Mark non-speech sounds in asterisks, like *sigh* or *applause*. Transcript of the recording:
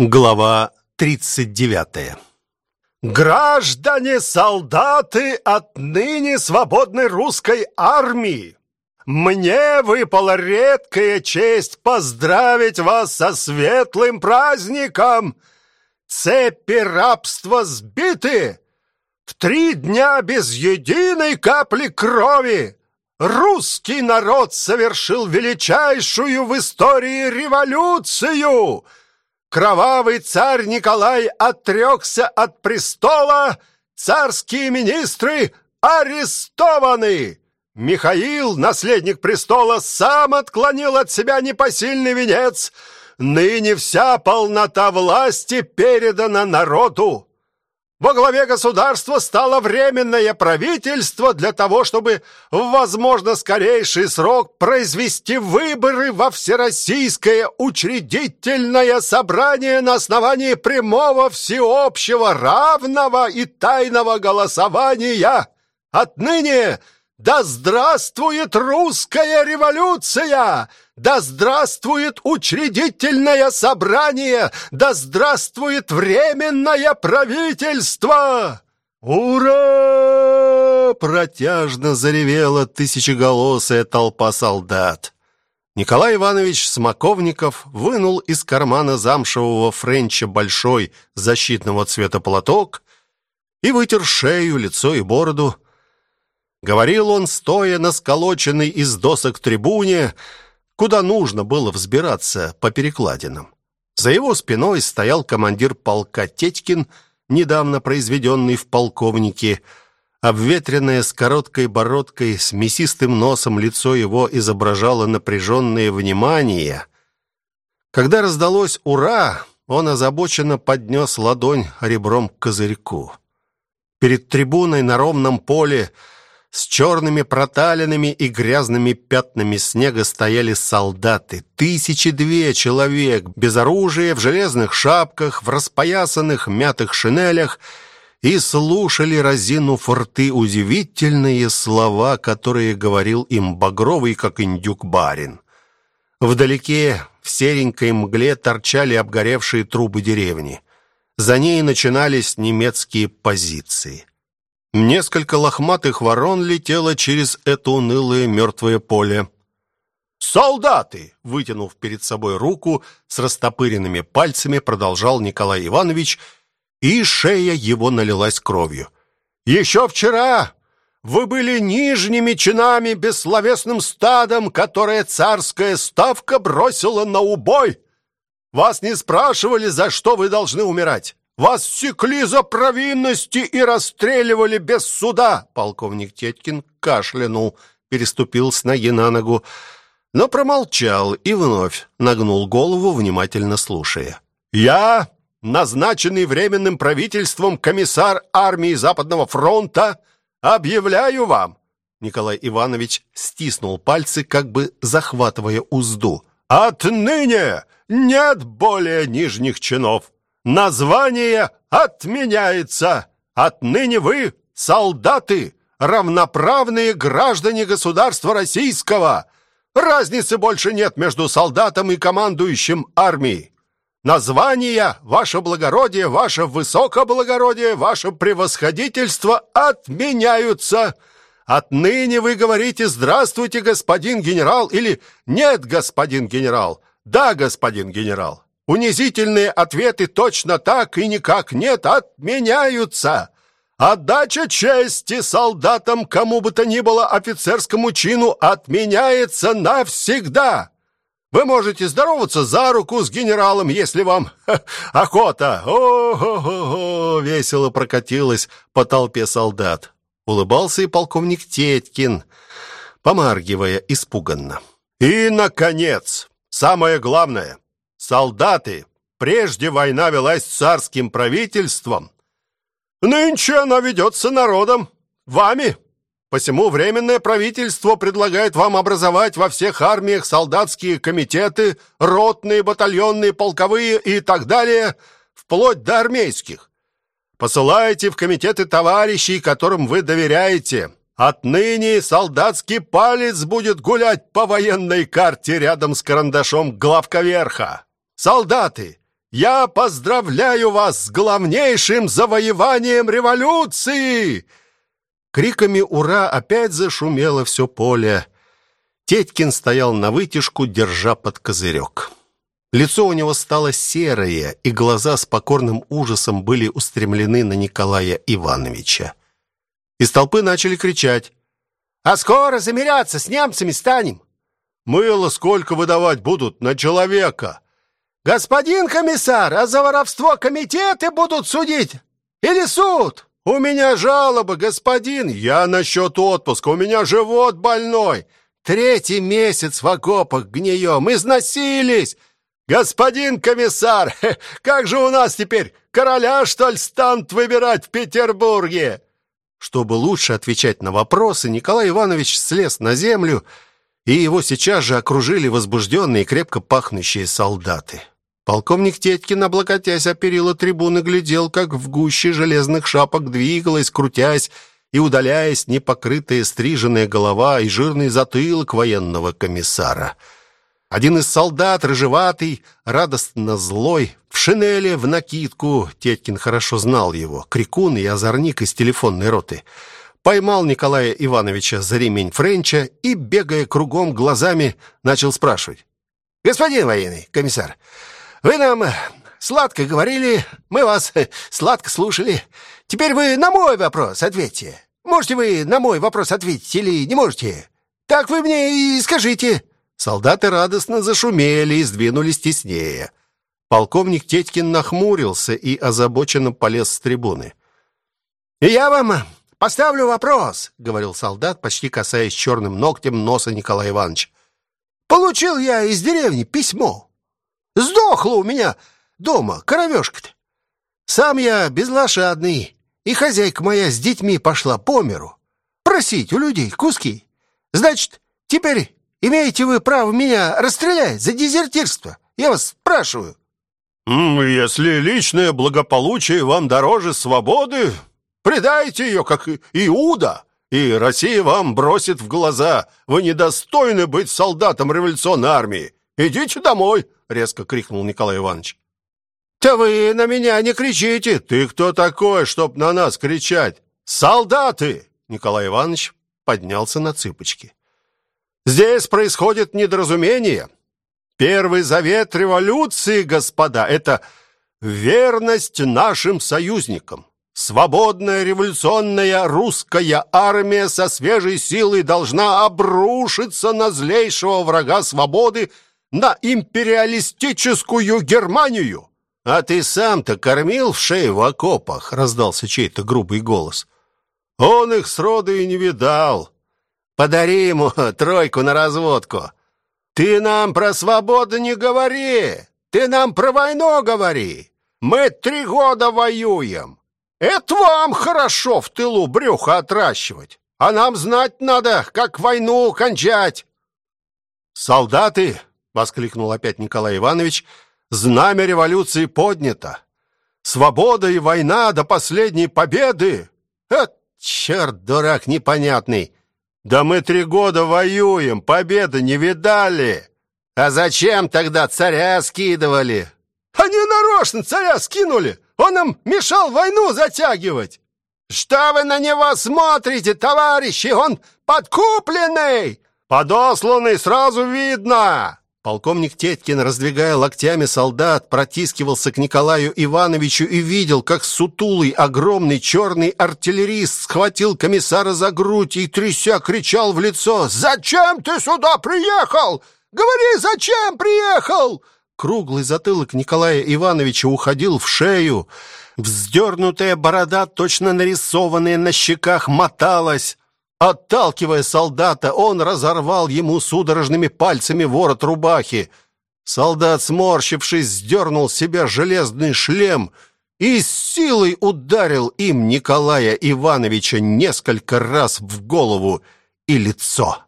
Глава 39. Граждане солдаты отныне свободной русской армии, мне выпала редкая честь поздравить вас со светлым праздником. Цепи рабства сбиты. В три дня без единой капли крови русский народ совершил величайшую в истории революцию — Кровавый царь Николай отрекся от престола, царские министры арестованы. Михаил, наследник престола, сам отклонил от себя непосильный венец. Ныне вся полнота власти передана народу. Во главе государства стало временное правительство для того, чтобы в возможно скорейший срок произвести выборы во Всероссийское учредительное собрание на основании прямого, всеобщего, равного и тайного голосования. Отныне да здравствует русская революция! Да здравствует учредительное собрание! Да здравствует временное правительство! Ура! Протяжно заревела тысячеголосая толпа солдат. Николай Иванович Смоковников вынул из кармана замшевого френча большой защитного цвета платок и вытер шею, лицо и бороду, Говорил он, стоя на сколоченной из досок трибуне, куда нужно было взбираться по перекладинам. За его спиной стоял командир полка Тетькин, недавно произведенный в полковнике. Обветренное с короткой бородкой, с мясистым носом лицо его изображало напряженное внимание. Когда раздалось «Ура!», он озабоченно поднес ладонь ребром к козырьку. Перед трибуной на ровном поле с черными проталинами и грязными пятнами снега стояли солдаты. Тысячи две человек, без оружия, в железных шапках, в распоясанных мятых шинелях, и слушали, разинув рты, удивительные слова, которые говорил им багровый, как индюк барин. Вдалеке, в серенькой мгле, торчали обгоревшие трубы деревни. За ней начинались немецкие позиции. Несколько лохматых ворон летело через это унылое мертвое поле. «Солдаты!» — вытянув перед собой руку с растопыренными пальцами, продолжал Николай Иванович, и шея его налилась кровью. «Еще вчера вы были нижними чинами, бессловесным стадом, которое царская ставка бросила на убой. Вас не спрашивали, за что вы должны умирать. Вас секли за провинности и расстреливали без суда!» Полковник Теткин кашлянул, переступил с ноги на ногу, но промолчал и вновь нагнул голову, внимательно слушая. «Я, назначенный Временным правительством комиссар армии Западного фронта, объявляю вам!» Николай Иванович стиснул пальцы, как бы захватывая узду. «Отныне нет более нижних чинов!» Название отменяется. Отныне вы солдаты, равноправные граждане государства российского. Разницы больше нет между солдатом и командующим армией. Названия, ваше благородие, ваше высокоблагородие, ваше превосходительство отменяются. Отныне вы говорите «Здравствуйте, господин генерал» или «Нет, господин генерал», «Да, господин генерал». Унизительные ответы точно так и никак нет отменяются. Отдача чести солдатам, кому бы то ни было офицерскому чину, отменяется навсегда. Вы можете здороваться за руку с генералом, если вам ха, *laughs* охота. О-хо-хо-хо! Весело прокатилась по толпе солдат. Улыбался и полковник Теткин, помаргивая испуганно. И, наконец, самое главное — солдаты. Прежде война велась царским правительством. Нынче она ведется народом, вами. Посему Временное правительство предлагает вам образовать во всех армиях солдатские комитеты, ротные, батальонные, полковые и так далее, вплоть до армейских. Посылайте в комитеты товарищей, которым вы доверяете. Отныне солдатский палец будет гулять по военной карте рядом с карандашом главковерха. Солдаты, Я поздравляю вас с главнейшим завоеванием революции!» Криками «Ура!» опять зашумело все поле. Тетькин стоял на вытяжку, держа под козырек. Лицо у него стало серое, и глаза с покорным ужасом были устремлены на Николая Ивановича. Из толпы начали кричать. «А скоро замеряться с немцами станем!» «Мыло сколько выдавать будут на человека?» «Господин комиссар, а за воровство комитеты будут судить? Или суд?» «У меня жалоба, господин. Я насчет отпуска. У меня живот больной. Третий месяц в окопах гнием. Износились. Господин комиссар, как же у нас теперь? Короля, что ли, станут выбирать в Петербурге?» Чтобы лучше отвечать на вопросы, Николай Иванович слез на землю, и его сейчас же окружили возбужденные крепко пахнущие солдаты. Полковник Теткин, облокотясь о перила трибуны, глядел, как в гуще железных шапок двигалась, крутясь и удаляясь непокрытая стриженная голова и жирный затылок военного комиссара. Один из солдат, рыжеватый, радостно злой, в шинели, в накидку, Теткин хорошо знал его, крикун и озорник из телефонной роты, поймал Николая Ивановича за ремень Френча и, бегая кругом глазами, начал спрашивать. «Господин военный комиссар, вы нам сладко говорили, мы вас сладко слушали. Теперь вы на мой вопрос ответьте. Можете вы на мой вопрос ответить или не можете? Так вы мне и скажите». Солдаты радостно зашумели и сдвинулись теснее. Полковник Тетькин нахмурился и озабоченно полез с трибуны. «И я вам поставлю вопрос», — говорил солдат, почти касаясь черным ногтем носа Николая Ивановича. «Получил я из деревни письмо. Сдохла у меня дома коровешка-то. Сам я безлошадный, и хозяйка моя с детьми пошла по миру. Просить у людей куски. Значит, теперь имеете вы право меня расстрелять за дезертирство? Я вас спрашиваю. «Если личное благополучие вам дороже свободы, предайте ее, как Иуда, и Россия вам бросит в глаза. Вы недостойны быть солдатом революционной армии. Идите домой!» — резко крикнул Николай Иванович. «Да вы на меня не кричите! Ты кто такой, чтоб на нас кричать? Солдаты!» Николай Иванович поднялся на цыпочки. «Здесь происходит недоразумение. Первый завет революции, господа, это верность нашим союзникам. Свободная революционная русская армия со свежей силой должна обрушиться на злейшего врага свободы – на империалистическую Германию. А ты сам-то кормил в шею в окопах, раздался чей-то грубый голос. Он их сроду и не видал. Подари ему *laughs* тройку на разводку. Ты нам про свободу не говори. Ты нам про войну говори. Мы три года воюем. Это вам хорошо в тылу брюхо отращивать. А нам знать надо, как войну кончать. Солдаты воскликнул опять Николай Иванович. Знамя революции поднято. Свобода и война до последней победы. Э, черт, дурак непонятный. Да мы три года воюем, победы не видали. А зачем тогда царя скидывали? Они нарочно царя скинули. Он нам мешал войну затягивать. Что вы на него смотрите, товарищи? Он подкупленный. Подосланный сразу видно. Полковник Теткин, раздвигая локтями солдат, протискивался к Николаю Ивановичу и видел, как сутулый, огромный черный артиллерист схватил комиссара за грудь и, тряся, кричал в лицо «Зачем ты сюда приехал? Говори, зачем приехал?» Круглый затылок Николая Ивановича уходил в шею. Вздернутая борода, точно нарисованная на щеках, моталась. Отталкивая солдата, он разорвал ему судорожными пальцами ворот рубахи. Солдат, сморщившись, сдернул с себя железный шлем и с силой ударил им Николая Ивановича несколько раз в голову и лицо.